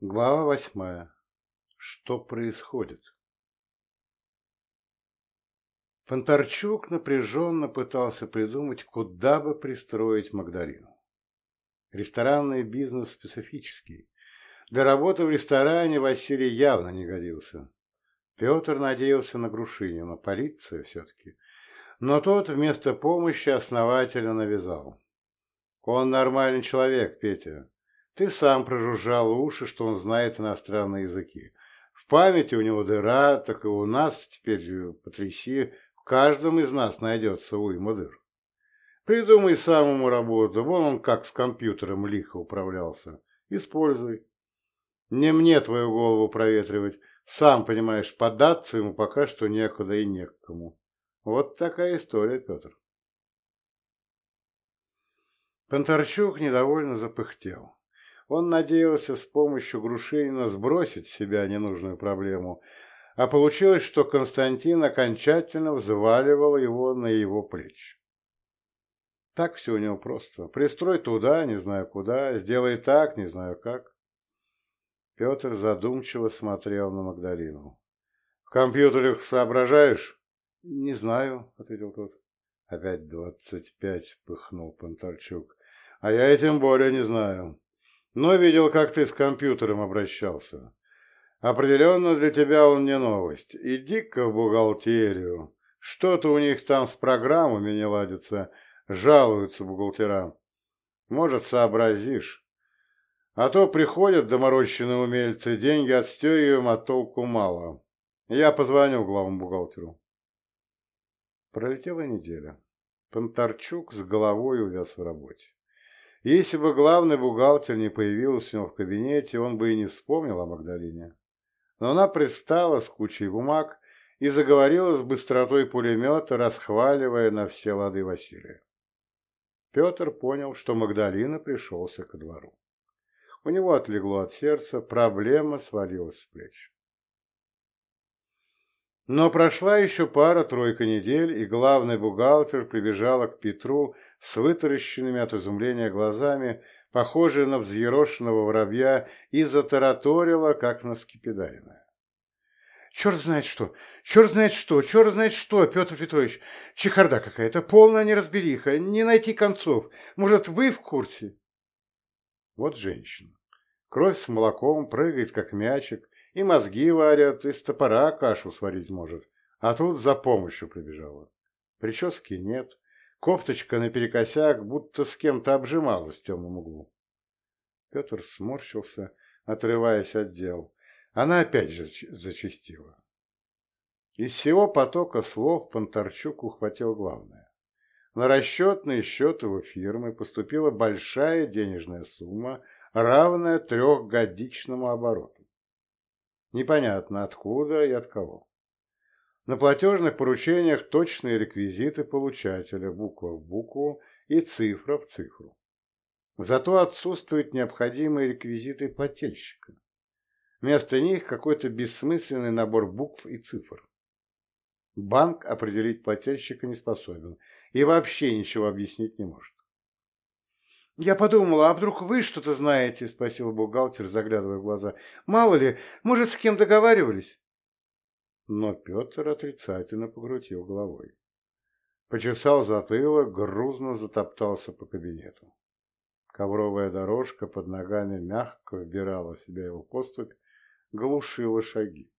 Глава восьмая. Что происходит? Понтарчук напряженно пытался придумать, куда бы пристроить Магдалину. Ресторанный бизнес специфический. Для работы в ресторане Василий явно не годился. Петр надеялся на Грушинина, полиция все-таки. Но тот вместо помощи основательно навязал. Он нормальный человек, Петя. Ты сам прожужжал уши, что он знает иностранные языки. В памяти у него дыра, так и у нас теперь потряси, в каждом из нас найдется уйма дыр. Придумай самому работу, вон он как с компьютером лихо управлялся. Используй. Не мне твою голову проветривать. Сам, понимаешь, податься ему пока что некуда и некому. Вот такая история, Петр. Понтарчук недовольно запыхтел. Он надеялся с помощью Грушинина сбросить с себя ненужную проблему, а получилось, что Константин окончательно взваливал его на его плечи. Так все у него просто. Пристрой туда, не знаю куда, сделай так, не знаю как. Петр задумчиво смотрел на Магдалину. «В компьютерах соображаешь?» «Не знаю», — ответил тот. «Опять двадцать пять», — пыхнул Понтарчук. А я этим более не знаю. Но видел, как ты с компьютером обращался. Определенно для тебя он не новость. Иди-ка в бухгалтерию. Что-то у них там с программами не ладится. Жалуются бухгалтера. Может, сообразишь. А то приходят доморощенные умельцы, деньги отстегиваем, а толку мало. Я позвоню главному бухгалтеру. Пролетела неделя. Понтарчук с головой увяз в работе. Если бы главный бухгалтер не появился у него в кабинете, он бы и не вспомнил о Магдалине. Но она пристала с кучей бумаг и заговорила с быстротой пулемета, расхваливая на все лады Василия. Петр понял, что Магдалина пришелся ко двору. У него отлегло от сердца, проблема свалилась с плеч. Но прошла еще пара-тройка недель, и главный бухгалтер прибежала к Петру с вытаращенными от изумления глазами, похожей на взъерошенного воробья, и затараторила, как на скипидаренная. «Черт знает что! Черт знает что! Черт знает что, Петр Петрович! Чехарда какая-то, полная неразбериха, не найти концов. Может, вы в курсе?» Вот женщина. Кровь с молоком прыгает, как мячик, и мозги варят, из топора кашу сварить может. А тут за помощью прибежала. Прически нет, Кофточка наперекосяк, будто с кем-то обжималась в темном углу. Петр сморщился, отрываясь от дел. Она опять же зачастила. Из всего потока слов Понтарчук ухватил главное. На расчетный счет его фирмы поступила большая денежная сумма, равная трехгодичному обороту. Непонятно откуда и от кого. На платежных поручениях точные реквизиты получателя, буква в букву и цифра в цифру. Зато отсутствуют необходимые реквизиты плательщика. Вместо них какой-то бессмысленный набор букв и цифр. Банк определить плательщика не способен и вообще ничего объяснить не может. «Я подумала, а вдруг вы что-то знаете?» – спросил бухгалтер, заглядывая в глаза. «Мало ли, может, с кем договаривались?» Но Петр отрицательно покрутил головой. Почесал затылок, грузно затоптался по кабинету. Ковровая дорожка под ногами мягко вбирала в себя его поступь, глушила шаги.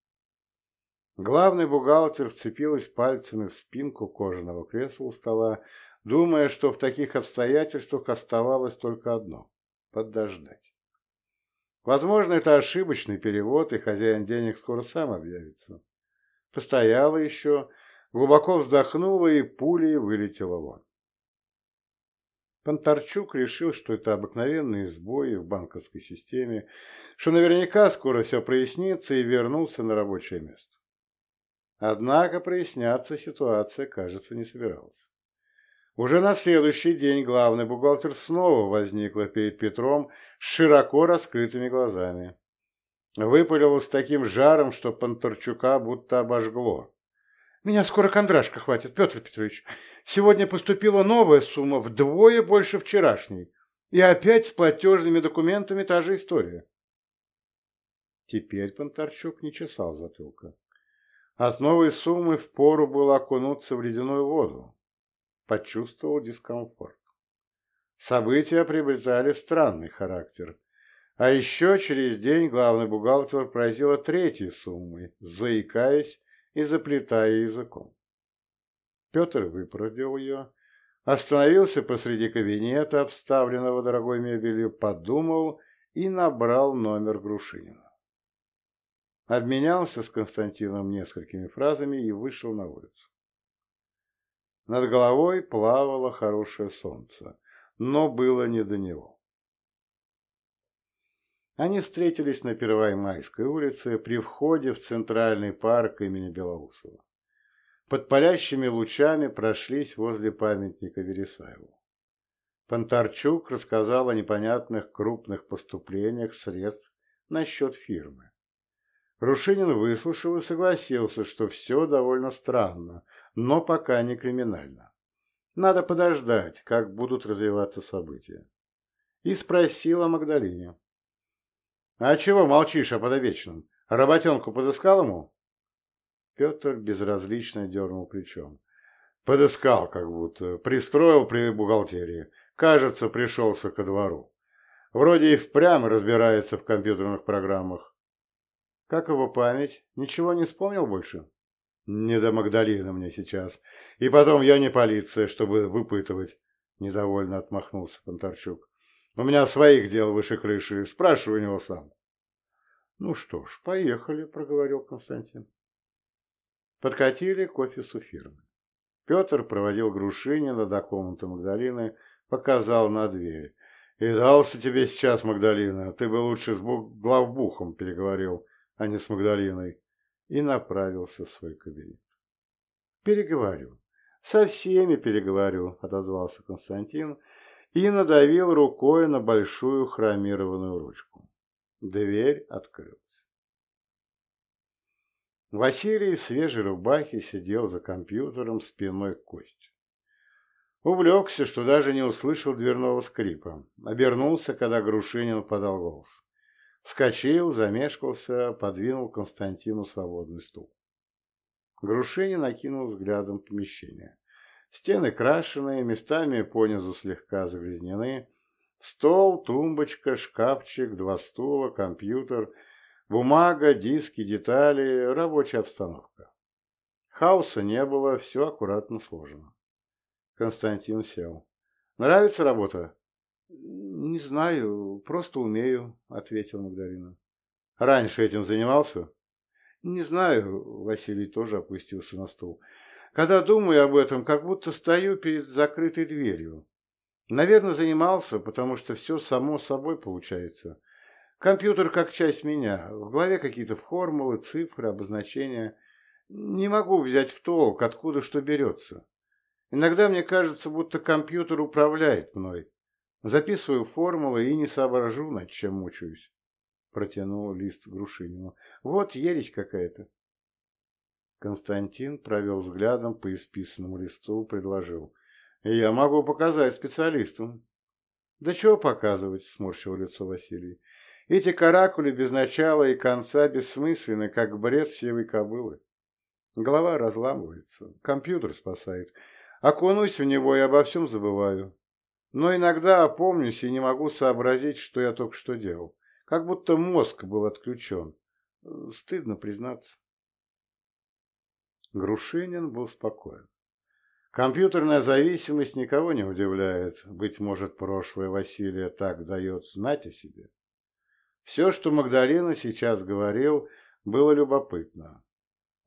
Главный бухгалтер вцепилась пальцами в спинку кожаного кресла у стола, думая, что в таких обстоятельствах оставалось только одно – подождать. Возможно, это ошибочный перевод, и хозяин денег скоро сам объявится. Постояла еще, глубоко вздохнула и пулей вылетела вон. Понтарчук решил, что это обыкновенные сбои в банковской системе, что наверняка скоро все прояснится и вернулся на рабочее место. Однако проясняться ситуация, кажется, не собиралась. Уже на следующий день главный бухгалтер снова возникла перед Петром с широко раскрытыми глазами. Выпалил с таким жаром, что Понтарчука будто обожгло. «Меня скоро кондрашка хватит, Петр Петрович. Сегодня поступила новая сумма, вдвое больше вчерашней. И опять с платежными документами та же история». Теперь Понтарчук не чесал затылка. От новой суммы впору было окунуться в ледяную воду. Почувствовал дискомфорт. События приобретали странный характер. А еще через день главный бухгалтер поразила третьей суммой, заикаясь и заплетая языком. Петр выпродил ее, остановился посреди кабинета, обставленного дорогой мебелью, подумал и набрал номер Грушинина. Обменялся с Константином несколькими фразами и вышел на улицу. Над головой плавало хорошее солнце, но было не до него. Они встретились на Первомайской улице при входе в Центральный парк имени Белоусова. Под палящими лучами прошлись возле памятника Вересаеву. Понтарчук рассказал о непонятных крупных поступлениях средств на счет фирмы. Рушинин выслушал и согласился, что все довольно странно, но пока не криминально. Надо подождать, как будут развиваться события. И спросил о Магдалине. «А чего молчишь о подовечном? Работенку подыскал ему?» Петр безразлично дернул плечом. «Подыскал как будто, пристроил при бухгалтерии. Кажется, пришелся ко двору. Вроде и впрямь разбирается в компьютерных программах. Как его память? Ничего не вспомнил больше?» «Не до Магдалины мне сейчас. И потом я не полиция, чтобы выпытывать», — недовольно отмахнулся Понтарчук. «У меня своих дел выше крыши. Спрашивай у него сам». «Ну что ж, поехали», — проговорил Константин. Подкатили к офису фирмы. Петр проводил Грушинина до комнаты Магдалины, показал на дверь. «И дался тебе сейчас, Магдалина. Ты бы лучше с главбухом переговорил, а не с Магдалиной и направился в свой кабинет. «Переговорю. Со всеми переговорю», — отозвался Константин и надавил рукой на большую хромированную ручку. Дверь открылась. Василий в свежей рубахе сидел за компьютером спиной к Косте. Увлекся, что даже не услышал дверного скрипа. Обернулся, когда Грушинин подал голос. Вскочил, замешкался, подвинул Константину свободный стул. Грушинин накинул взглядом помещение. Стены крашеные, местами понизу слегка загрязнены. Стол, тумбочка, шкафчик, два стула, компьютер, бумага, диски, детали, рабочая обстановка. Хаоса не было, все аккуратно сложено. Константин сел. «Нравится работа?» «Не знаю, просто умею», — ответил Магдалина. «Раньше этим занимался?» «Не знаю», — Василий тоже опустился на стул. «Когда думаю об этом, как будто стою перед закрытой дверью. Наверное, занимался, потому что все само собой получается. Компьютер как часть меня, в голове какие-то формулы, цифры, обозначения. Не могу взять в толк, откуда что берется. Иногда мне кажется, будто компьютер управляет мной, Записываю формулы и не соображу, над чем мучаюсь. Протянул лист Грушинину. Вот ересь какая-то. Константин провел взглядом по исписанному листу, предложил. Я могу показать специалистам. Да чего показывать, сморщил лицо Василий. Эти каракули без начала и конца бессмысленны, как бред севой кобылы. Голова разламывается, компьютер спасает. Окунусь в него и обо всем забываю. Но иногда опомнюсь и не могу сообразить, что я только что делал. Как будто мозг был отключен. Стыдно признаться. Грушинин был спокоен. Компьютерная зависимость никого не удивляет. Быть может, прошлое Василия так дает знать о себе. Все, что Магдалина сейчас говорил, было любопытно.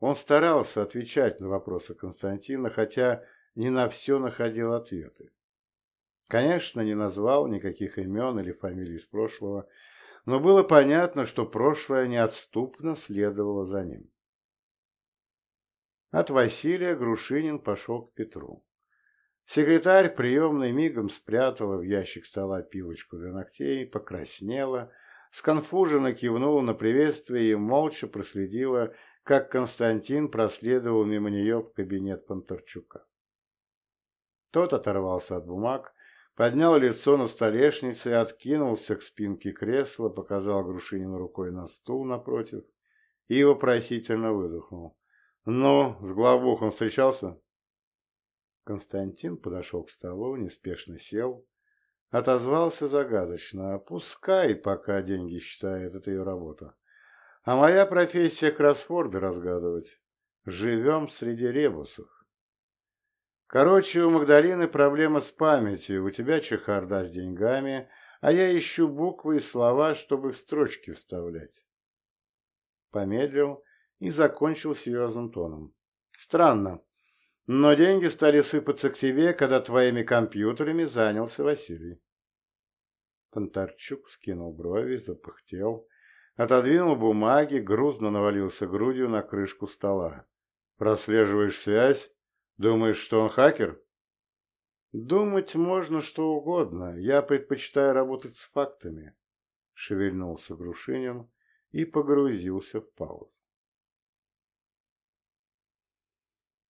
Он старался отвечать на вопросы Константина, хотя не на все находил ответы. Конечно, не назвал никаких имен или фамилий из прошлого, но было понятно, что прошлое неотступно следовало за ним. От Василия Грушинин пошел к Петру. Секретарь приемной мигом спрятала в ящик стола пилочку для ногтей, покраснела, сконфуженно кивнула на приветствие и молча проследила, как Константин проследовал мимо нее в кабинет Понтарчука. Тот оторвался от бумаг, поднял лицо на столешнице откинулся к спинке кресла, показал Грушинину рукой на стул напротив и вопросительно выдохнул. «Ну, с главбухом встречался?» Константин подошел к столу, неспешно сел, отозвался загадочно. «Пускай, пока деньги считает, это ее работа. А моя профессия кроссворды разгадывать. Живем среди ребусов. Короче, у Магдалины проблема с памятью, у тебя чехарда с деньгами, а я ищу буквы и слова, чтобы в строчки вставлять». Помедлил и закончил серьезным тоном. «Странно, но деньги стали сыпаться к тебе, когда твоими компьютерами занялся Василий». Понтарчук скинул брови, запыхтел, отодвинул бумаги, грузно навалился грудью на крышку стола. «Прослеживаешь связь? Думаешь, что он хакер?» «Думать можно что угодно. Я предпочитаю работать с фактами», — шевельнулся Грушинин и погрузился в паузу.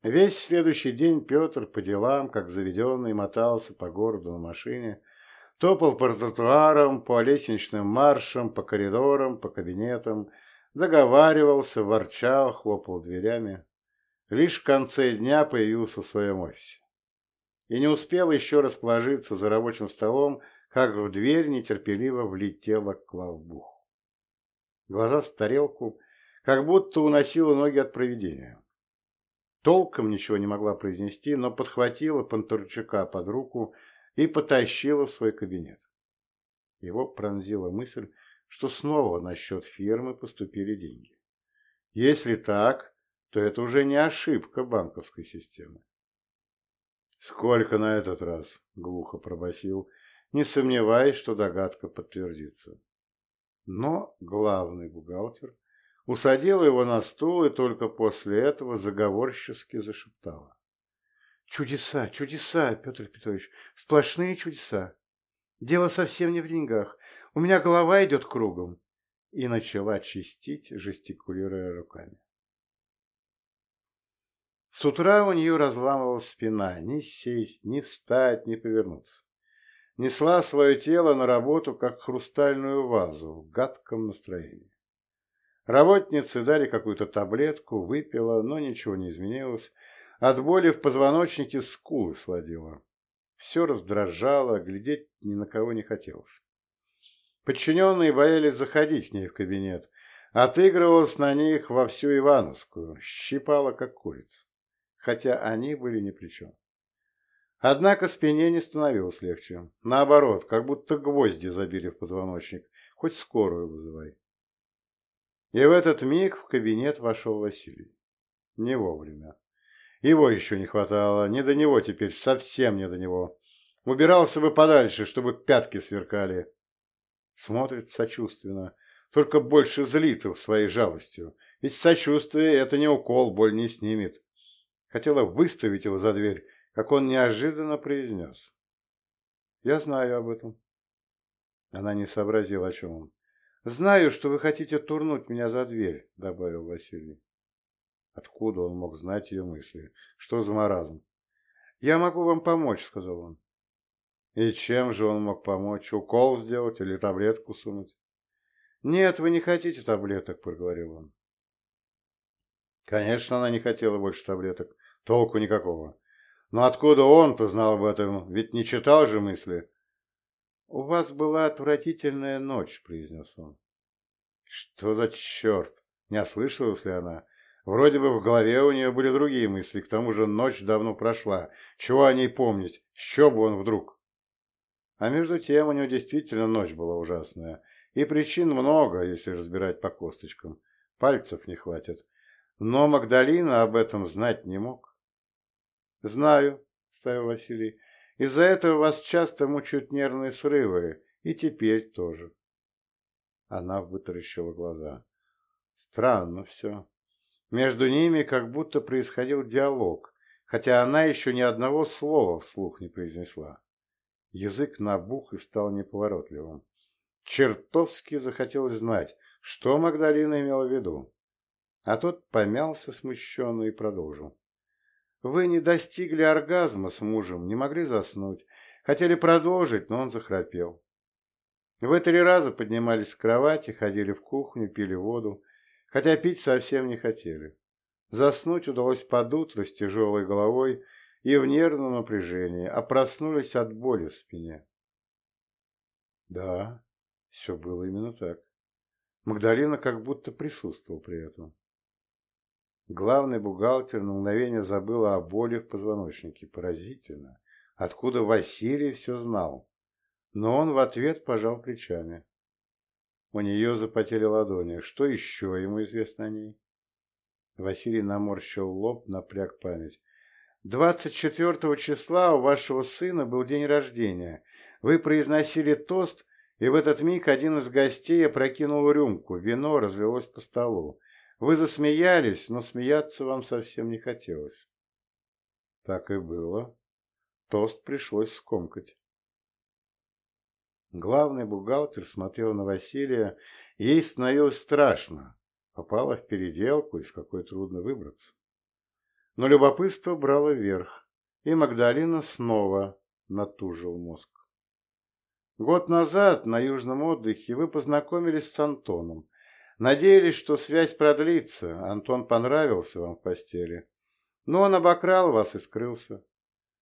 Весь следующий день Петр по делам, как заведенный, мотался по городу на машине, топал по тротуарам, по лестничным маршам, по коридорам, по кабинетам, договаривался, ворчал, хлопал дверями. Лишь в конце дня появился в своем офисе. И не успел еще расположиться за рабочим столом, как в дверь нетерпеливо влетела клавбух. Глаза с тарелку, как будто уносила ноги от проведения. Толком ничего не могла произнести, но подхватила Понтурчака под руку и потащила в свой кабинет. Его пронзила мысль, что снова на счет фирмы поступили деньги. Если так, то это уже не ошибка банковской системы. «Сколько на этот раз?» — глухо пробасил, не сомневаясь, что догадка подтвердится. Но главный бухгалтер усадила его на стул и только после этого заговорчески зашептала. «Чудеса, чудеса, Петр Петрович, сплошные чудеса. Дело совсем не в деньгах. У меня голова идет кругом». И начала чистить, жестикулируя руками. С утра у нее разламывалась спина, ни сесть, ни встать, ни повернуться. Несла свое тело на работу, как хрустальную вазу, в гадком настроении. Работницы дали какую-то таблетку, выпила, но ничего не изменилось. От боли в позвоночнике скулы сводила. Все раздражало, глядеть ни на кого не хотелось. Подчиненные боялись заходить к ней в кабинет. Отыгрывалась на них во всю Ивановскую, щипала как курица. Хотя они были ни при чем. Однако спине не становилось легче. Наоборот, как будто гвозди забили в позвоночник. Хоть скорую вызывай. И в этот миг в кабинет вошел Василий. Не вовремя. Его еще не хватало, не до него теперь, совсем не до него. Убирался бы подальше, чтобы пятки сверкали. Смотрит сочувственно, только больше злит в своей жалостью. Ведь сочувствие — это не укол, боль не снимет. Хотела выставить его за дверь, как он неожиданно произнес. «Я знаю об этом». Она не сообразила, о чем он. «Знаю, что вы хотите турнуть меня за дверь», — добавил Василий. Откуда он мог знать ее мысли? Что за маразм? «Я могу вам помочь», — сказал он. И чем же он мог помочь? Укол сделать или таблетку сунуть? «Нет, вы не хотите таблеток», — проговорил он. Конечно, она не хотела больше таблеток. Толку никакого. Но откуда он-то знал об этом? Ведь не читал же мысли. «У вас была отвратительная ночь», — произнес он. «Что за черт? Не ослышалась ли она? Вроде бы в голове у нее были другие мысли, к тому же ночь давно прошла. Чего о ней помнить? Что бы он вдруг?» А между тем у него действительно ночь была ужасная. И причин много, если разбирать по косточкам. Пальцев не хватит. Но Магдалина об этом знать не мог. «Знаю», — ставил Василий. Из-за этого вас часто мучают нервные срывы, и теперь тоже. Она вытаращила глаза. Странно все. Между ними как будто происходил диалог, хотя она еще ни одного слова вслух не произнесла. Язык набух и стал неповоротливым. Чертовски захотелось знать, что Магдалина имела в виду. А тот помялся смущенно и продолжил. Вы не достигли оргазма с мужем, не могли заснуть. Хотели продолжить, но он захрапел. Вы три раза поднимались с кровати, ходили в кухню, пили воду, хотя пить совсем не хотели. Заснуть удалось под утро с тяжелой головой и в нервном напряжении, а проснулись от боли в спине. Да, все было именно так. Магдалина как будто присутствовал при этом. Главный бухгалтер на мгновение забыла о боли в позвоночнике. Поразительно. Откуда Василий все знал? но он в ответ пожал плечами. У нее запотели ладони. Что еще ему известно о ней? Василий наморщил лоб, напряг память. «Двадцать четвертого числа у вашего сына был день рождения. Вы произносили тост, и в этот миг один из гостей опрокинул рюмку. Вино разлилось по столу. Вы засмеялись, но смеяться вам совсем не хотелось». Так и было. Тост пришлось скомкать. Главный бухгалтер смотрел на Василия, ей становилось страшно. Попала в переделку, из какой трудно выбраться. Но любопытство брало верх, и Магдалина снова натужил мозг. Год назад на южном отдыхе вы познакомились с Антоном. Надеялись, что связь продлится, Антон понравился вам в постели. Но он обокрал вас и скрылся.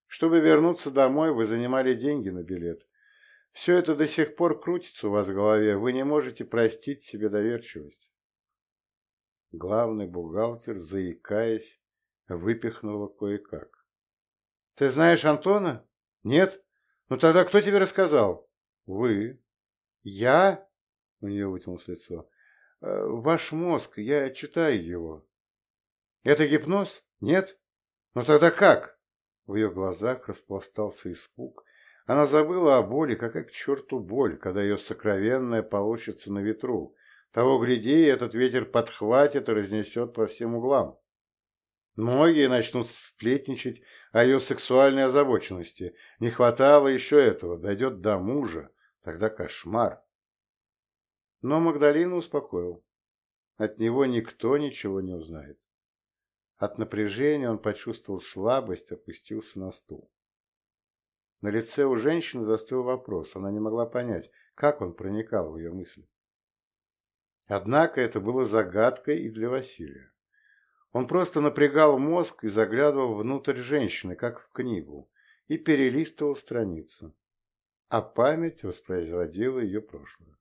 Чтобы вернуться домой, вы занимали деньги на билет. Все это до сих пор крутится у вас в голове, вы не можете простить себе доверчивость. Главный бухгалтер, заикаясь, выпихнула кое-как. — Ты знаешь Антона? — Нет? Ну тогда кто тебе рассказал? — Вы. — Я? — у нее вытянулось лицо. «Э, — Ваш мозг, я читаю его. — Это гипноз? Нет? Ну тогда как? В ее глазах распластался испуг, она забыла о боли, какая к черту боль, когда ее сокровенное получится на ветру. Того гляди, этот ветер подхватит и разнесет по всем углам. Многие начнут сплетничать о ее сексуальной озабоченности. Не хватало еще этого, дойдет до мужа, тогда кошмар. Но Магдалина успокоил. От него никто ничего не узнает. От напряжения он почувствовал слабость, опустился на стул. На лице у женщины застыл вопрос. Она не могла понять, как он проникал в ее мысли. Однако это было загадкой и для Василия. Он просто напрягал мозг и заглядывал внутрь женщины, как в книгу, и перелистывал страницы. А память воспроизводила ее прошлое.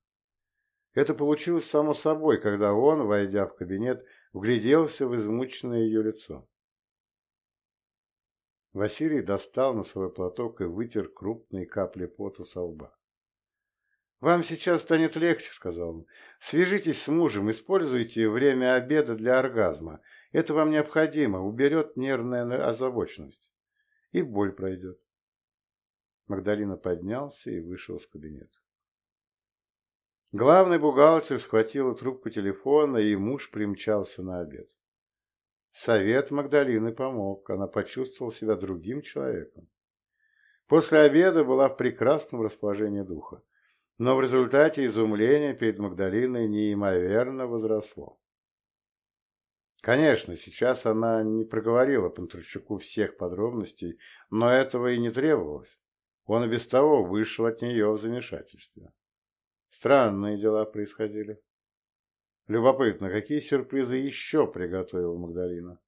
Это получилось само собой, когда он, войдя в кабинет, вгляделся в измученное ее лицо. Василий достал на свой платок и вытер крупные капли пота со лба. «Вам сейчас станет легче», — сказал он. «Свяжитесь с мужем, используйте время обеда для оргазма. Это вам необходимо, уберет нервная озабоченность. И боль пройдет». Магдалина поднялся и вышел из кабинета. Главный бухгалтер схватил трубку телефона, и муж примчался на обед. Совет Магдалины помог, она почувствовала себя другим человеком. После обеда была в прекрасном расположении духа, но в результате изумление перед Магдалиной неимоверно возросло. Конечно, сейчас она не проговорила Пантрачуку всех подробностей, но этого и не требовалось. Он и без того вышел от нее в замешательстве. Странные дела происходили. Любопытно, какие сюрпризы еще приготовила Магдалина?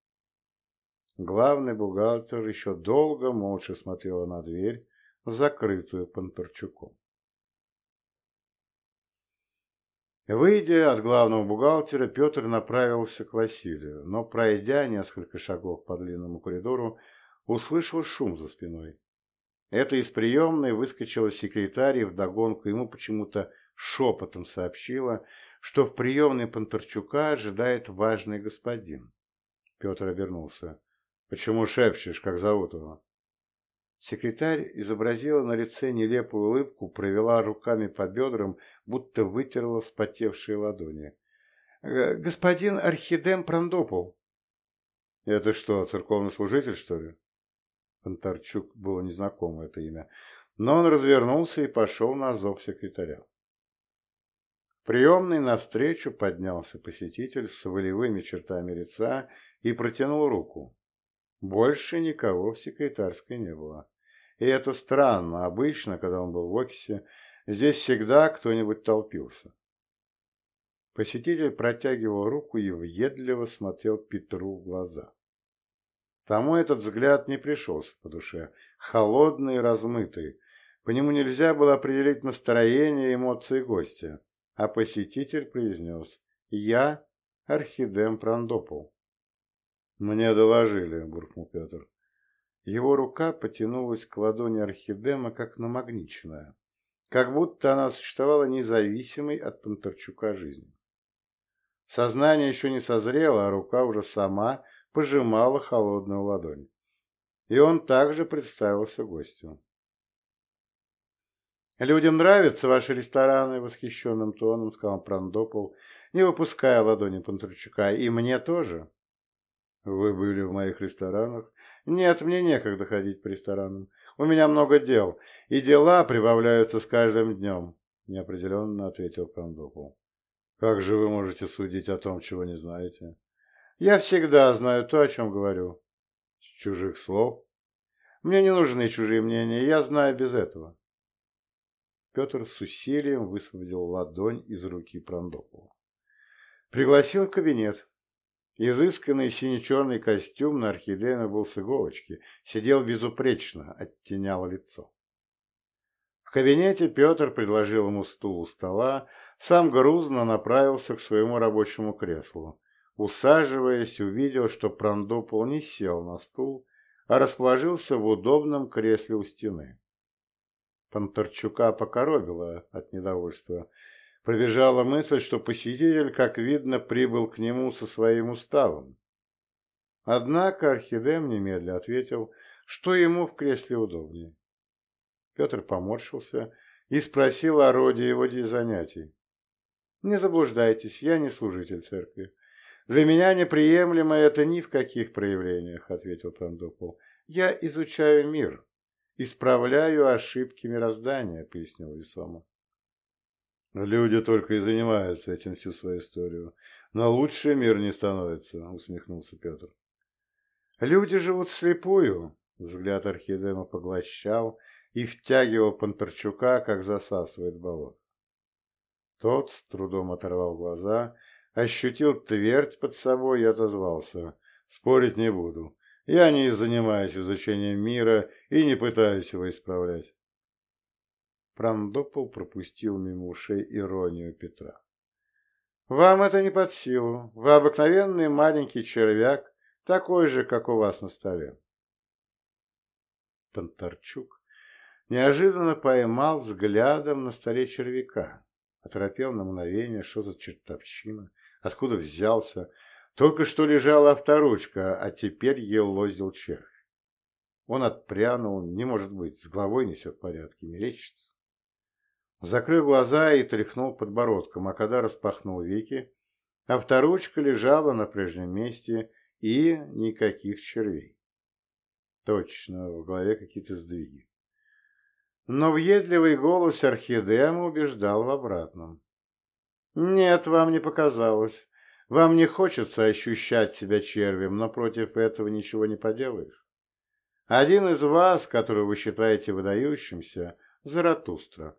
Главный бухгалтер еще долго молча смотрела на дверь, закрытую Панторчуком. Выйдя от главного бухгалтера, Петр направился к Василию, но, пройдя несколько шагов по длинному коридору, услышал шум за спиной. Это из приемной выскочила секретарь и вдогонку ему почему-то шепотом сообщила, что в приемной Панторчука ожидает важный господин. Петр обернулся. «Почему шепчешь, как зовут его?» Секретарь изобразила на лице нелепую улыбку, провела руками по бедрам, будто вытерла вспотевшие ладони. «Господин Архидем Прандопол». «Это что, церковный служитель, что ли?» Панторчук было незнакомо это имя, но он развернулся и пошел на зов секретаря. Приемный навстречу поднялся посетитель с волевыми чертами лица и протянул руку. Больше никого в секретарской не было. И это странно. Обычно, когда он был в офисе, здесь всегда кто-нибудь толпился. Посетитель протягивал руку и въедливо смотрел Петру в глаза. Тому этот взгляд не пришелся по душе, холодный и размытый. По нему нельзя было определить настроение и эмоции гостя, а посетитель произнес «Я Архидем Прандопол». «Мне доложили», — буркнул Петр. Его рука потянулась к ладони Архидема, как намагниченная, как будто она существовала независимой от Панторчука жизни. Сознание еще не созрело, а рука уже сама пожимала холодную ладонь. И он также представился гостю. «Людям нравятся ваши рестораны», — восхищенным тоном сказал Прандопол, не выпуская ладони Панторчука. «И мне тоже». «Вы были в моих ресторанах?» «Нет, мне некогда ходить по ресторанам. У меня много дел, и дела прибавляются с каждым днем», — неопределенно ответил Прандопол. Как же вы можете судить о том, чего не знаете? Я всегда знаю то, о чем говорю. С чужих слов? Мне не нужны чужие мнения, я знаю без этого. Петр с усилием высвободил ладонь из руки Прандопова. Пригласил в кабинет. Изысканный сине-черный костюм на орхидея был с иголочки, сидел безупречно, оттенял лицо. В кабинете Петр предложил ему стул у стола, сам грузно направился к своему рабочему креслу. Усаживаясь, увидел, что Прандопол не сел на стул, а расположился в удобном кресле у стены. Панторчука покоробило от недовольства. Пробежала мысль, что посетитель, как видно, прибыл к нему со своим уставом. Однако Орхидем немедля ответил, что ему в кресле удобнее. Петр поморщился и спросил о роде его занятий. «Не заблуждайтесь, я не служитель церкви. Для меня неприемлемо это ни в каких проявлениях», — ответил Прандопол. «Я изучаю мир, исправляю ошибки мироздания», — пояснил Весома. «Люди только и занимаются этим всю свою историю. Но лучше мир не становится», — усмехнулся Петр. «Люди живут слепую», — взгляд Архидема поглощал, — и втягивал Панторчука, как засасывает болото. Тот с трудом оторвал глаза, ощутил твердь под собой и отозвался. «Спорить не буду. Я не занимаюсь изучением мира и не пытаюсь его исправлять». Прандопол пропустил мимо ушей иронию Петра. «Вам это не под силу. Вы обыкновенный маленький червяк, такой же, как у вас на столе». Понтарчук неожиданно поймал взглядом на столе червяка. Оторопел на мгновение, что за чертовщина, откуда взялся. Только что лежала авторучка, а теперь елозил червь. Он отпрянул, не может быть, с головой не все в порядке, мерещится. Закрыл глаза и тряхнул подбородком, а когда распахнул веки, авторучка лежала на прежнем месте и никаких червей. Точно, в голове какие-то сдвиги. Но въедливый голос Орхидема убеждал в обратном. «Нет, вам не показалось. Вам не хочется ощущать себя червем, но против этого ничего не поделаешь. Один из вас, которого вы считаете выдающимся, Заратустра,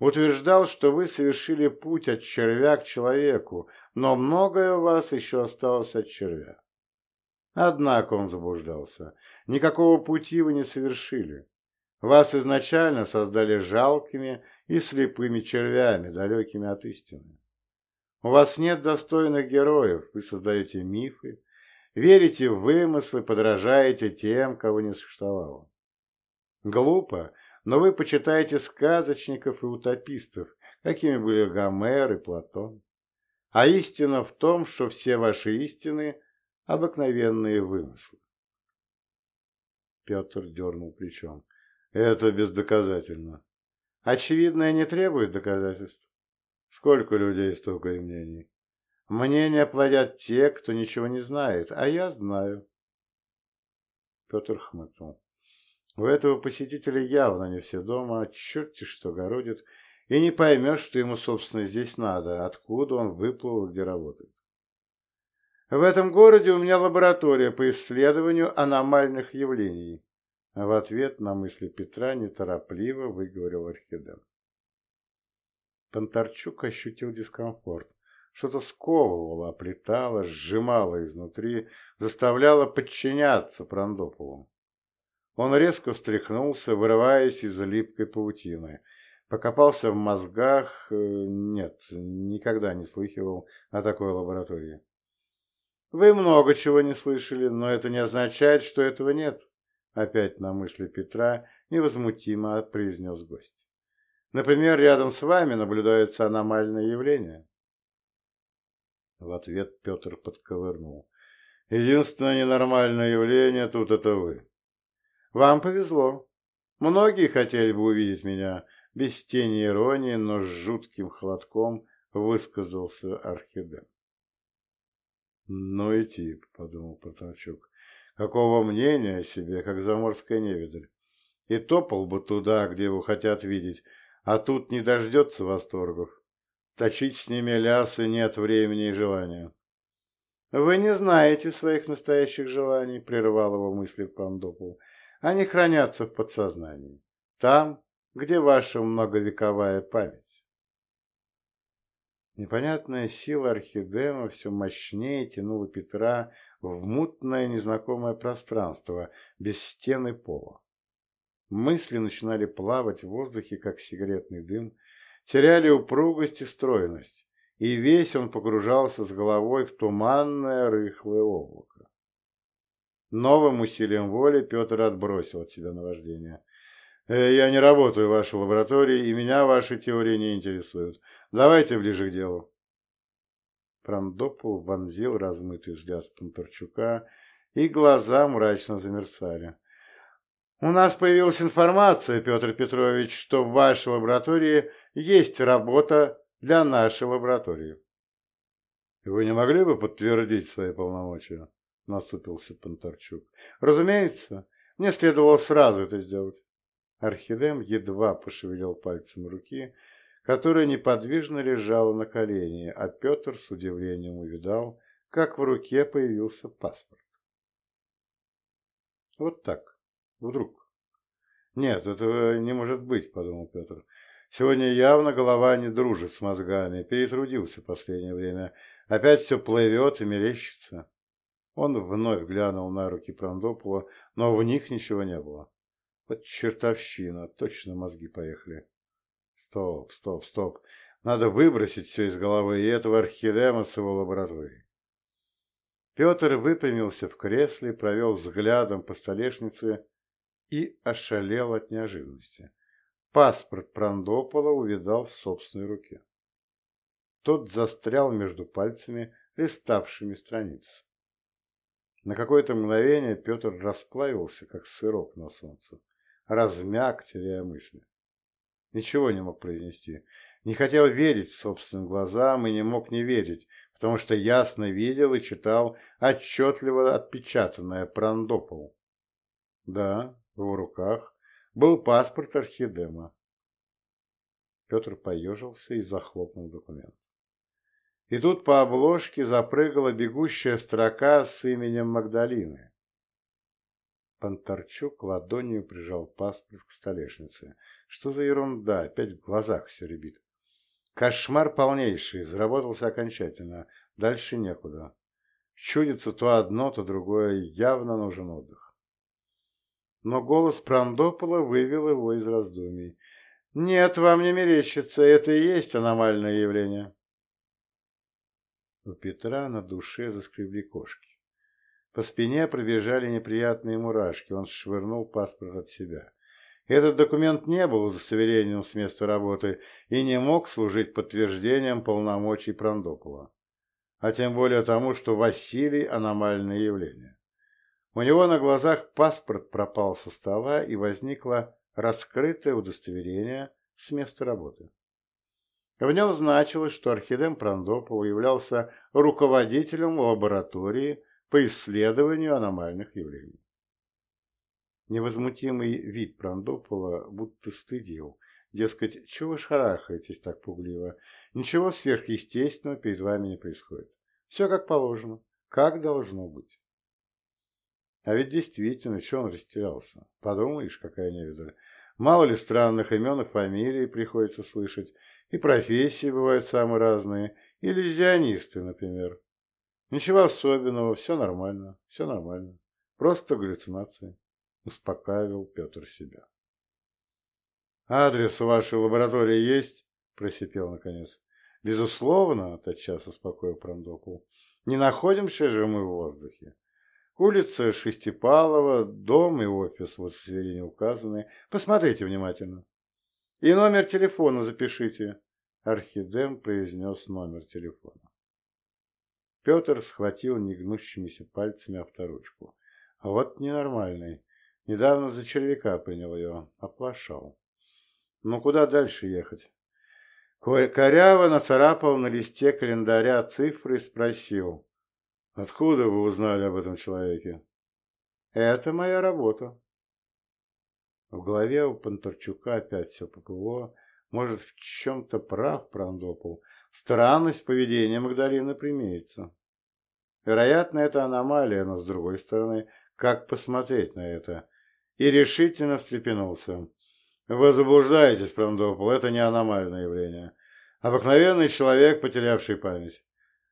утверждал, что вы совершили путь от червя к человеку, но многое у вас еще осталось от червя. Однако он заблуждался. Никакого пути вы не совершили. Вас изначально создали жалкими и слепыми червями, далекими от истины. У вас нет достойных героев, вы создаете мифы, верите в вымыслы, подражаете тем, кого не существовало. Глупо, но вы почитаете сказочников и утопистов, какими были Гомер и Платон. А истина в том, что все ваши истины – обыкновенные вымыслы. Петр дернул плечом. Это бездоказательно. Очевидное не требует доказательств. Сколько людей, столько и мнений. Мнения плодят те, кто ничего не знает, а я знаю. Петр хмыкнул. У этого посетителя явно не все дома, черти что городит, и не поймешь, что ему, собственно, здесь надо, откуда он выплыл где работает. В этом городе у меня лаборатория по исследованию аномальных явлений, В ответ на мысли Петра неторопливо выговорил Архидем. Понтарчук ощутил дискомфорт. Что-то сковывало, оплетало, сжимало изнутри, заставляло подчиняться Прондопову. Он резко встряхнулся, вырываясь из липкой паутины. Покопался в мозгах. Э, нет, никогда не слыхивал о такой лаборатории. Вы много чего не слышали, но это не означает, что этого нет. Опять на мысли Петра невозмутимо произнес гость. Например, рядом с вами наблюдаются аномальные явления. В ответ Петр подковырнул. Единственное ненормальное явление тут это вы. Вам повезло. Многие хотели бы увидеть меня. Без тени иронии, но с жутким холодком высказался Архидем. «Ну и тип», — подумал Потарчук. «Какого мнения о себе, как заморская невидаль? И топал бы туда, где его хотят видеть, а тут не дождется восторгов. Точить с ними лясы нет времени и желания». «Вы не знаете своих настоящих желаний», — прервал его мысли Пандопул. «Они хранятся в подсознании, там, где ваша многовековая память». Непонятная сила орхидема все мощнее тянула Петра в мутное незнакомое пространство, без стены пола. Мысли начинали плавать в воздухе, как сигаретный дым, теряли упругость и стройность, и весь он погружался с головой в туманное рыхлое облако. Новым усилием воли Петр отбросил от себя наваждение. «Э, «Я не работаю в вашей лаборатории, и меня ваши теории не интересуют. Давайте ближе к делу. Прандопул вонзил размытый взгляд Панторчука, и глаза мрачно замерцали. «У нас появилась информация, Петр Петрович, что в вашей лаборатории есть работа для нашей лаборатории». «Вы не могли бы подтвердить свои полномочия?» — насупился Панторчук. «Разумеется, мне следовало сразу это сделать». Орхидем едва пошевелил пальцем руки, которая неподвижно лежала на колене, а Петр с удивлением увидал, как в руке появился паспорт. Вот так, вдруг. Нет, этого не может быть, подумал Петр. Сегодня явно голова не дружит с мозгами, перетрудился в последнее время. Опять все плывет и мерещится. Он вновь глянул на руки Прондопула, но в них ничего не было. Вот чертовщина, точно мозги поехали. Стоп, стоп, стоп. Надо выбросить все из головы и этого орхидема с его лаборатории. Петр выпрямился в кресле, провел взглядом по столешнице и ошалел от неожиданности. Паспорт Прандопола увидал в собственной руке. Тот застрял между пальцами, листавшими страницы. На какое-то мгновение Петр расплавился, как сырок на солнце, размяк, теряя мысли. Ничего не мог произнести. Не хотел верить собственным глазам и не мог не верить, потому что ясно видел и читал отчетливо отпечатанное Прандопол. Да, в его руках был паспорт Архидема. Петр поежился и захлопнул документ. И тут по обложке запрыгала бегущая строка с именем Магдалины. Понтарчук ладонью прижал паспорт к столешнице. Что за ерунда? Опять в глазах все ребит. Кошмар полнейший, заработался окончательно. Дальше некуда. Чудится то одно, то другое. Явно нужен отдых. Но голос Прандопола вывел его из раздумий. «Нет, вам не мерещится, это и есть аномальное явление». У Петра на душе заскребли кошки. По спине пробежали неприятные мурашки, он швырнул паспорт от себя. Этот документ не был удостоверением с места работы и не мог служить подтверждением полномочий Прандопова, а тем более тому, что Василий – аномальное явление. У него на глазах паспорт пропал со стола и возникло раскрытое удостоверение с места работы. В нем значилось, что Архидем Прандопов являлся руководителем лаборатории по исследованию аномальных явлений. Невозмутимый вид Прандопола будто стыдил. Дескать, чего вы шарахаетесь так пугливо? Ничего сверхъестественного перед вами не происходит. Все как положено, как должно быть. А ведь действительно, что он растерялся? Подумаешь, какая невидаль. Мало ли странных имен и фамилий приходится слышать, и профессии бывают самые разные, иллюзионисты, например. Ничего особенного, все нормально, все нормально. Просто галлюцинации. Успокаивал Петр себя. «Адрес вашей лаборатории есть?» – просипел наконец. «Безусловно», – тотчас успокоил Прандопул. «Не находимся же мы в воздухе. Улица Шестипалова, дом и офис вот в сверине указаны. Посмотрите внимательно. И номер телефона запишите». Архидем произнес номер телефона. Петр схватил негнущимися пальцами авторучку. А вот ненормальный. Недавно за червяка принял ее. Оплошал. Ну, куда дальше ехать? Коряво нацарапал на листе календаря цифры и спросил. Откуда вы узнали об этом человеке? Это моя работа. В голове у Панторчука опять все поплыло. Может, в чем-то прав Прандопол. Странность поведения Магдалины примеется. Вероятно, это аномалия, но, с другой стороны, как посмотреть на это? И решительно встрепенулся. Вы заблуждаетесь, Прандопол, это не аномальное явление. Обыкновенный человек, потерявший память.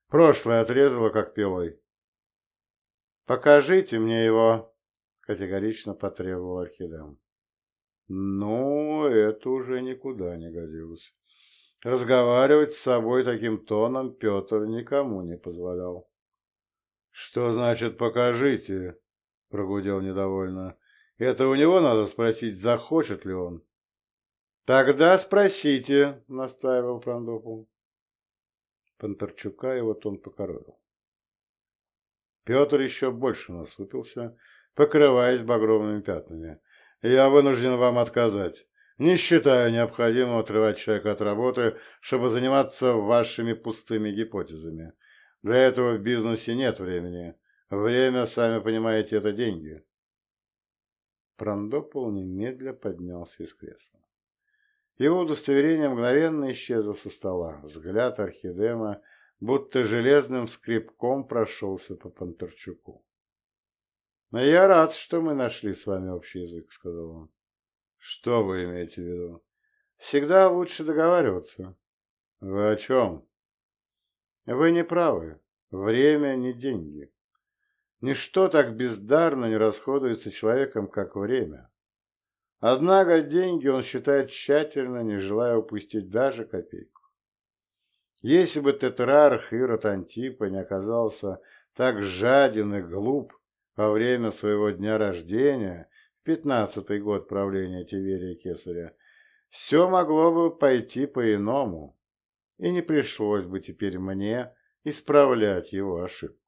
Прошлое отрезало, как пилой. «Покажите мне его», — категорично потребовал Орхидем. Ну, это уже никуда не годилось. Разговаривать с собой таким тоном Петр никому не позволял. «Что значит «покажите»?» — прогудел недовольно. Это у него надо спросить, захочет ли он. Тогда спросите, настаивал Прандопул. Панторчука его тон покоробил. Петр еще больше насупился, покрываясь багровыми пятнами. «Я вынужден вам отказать. Не считаю необходимым отрывать человека от работы, чтобы заниматься вашими пустыми гипотезами. Для этого в бизнесе нет времени. Время, сами понимаете, это деньги. Прандопол немедля поднялся из кресла. Его удостоверение мгновенно исчезло со стола. Взгляд Архидема будто железным скребком прошелся по Панторчуку. «Но я рад, что мы нашли с вами общий язык», — сказал он. «Что вы имеете в виду?» «Всегда лучше договариваться». «Вы о чем?» «Вы не правы. Время не деньги. Ничто так бездарно не расходуется человеком, как время. Однако деньги он считает тщательно, не желая упустить даже копейку. Если бы тетрарх Ирод Антипа не оказался так жаден и глуп во время своего дня рождения, в пятнадцатый год правления Тиверия Кесаря, все могло бы пойти по-иному, и не пришлось бы теперь мне исправлять его ошибку.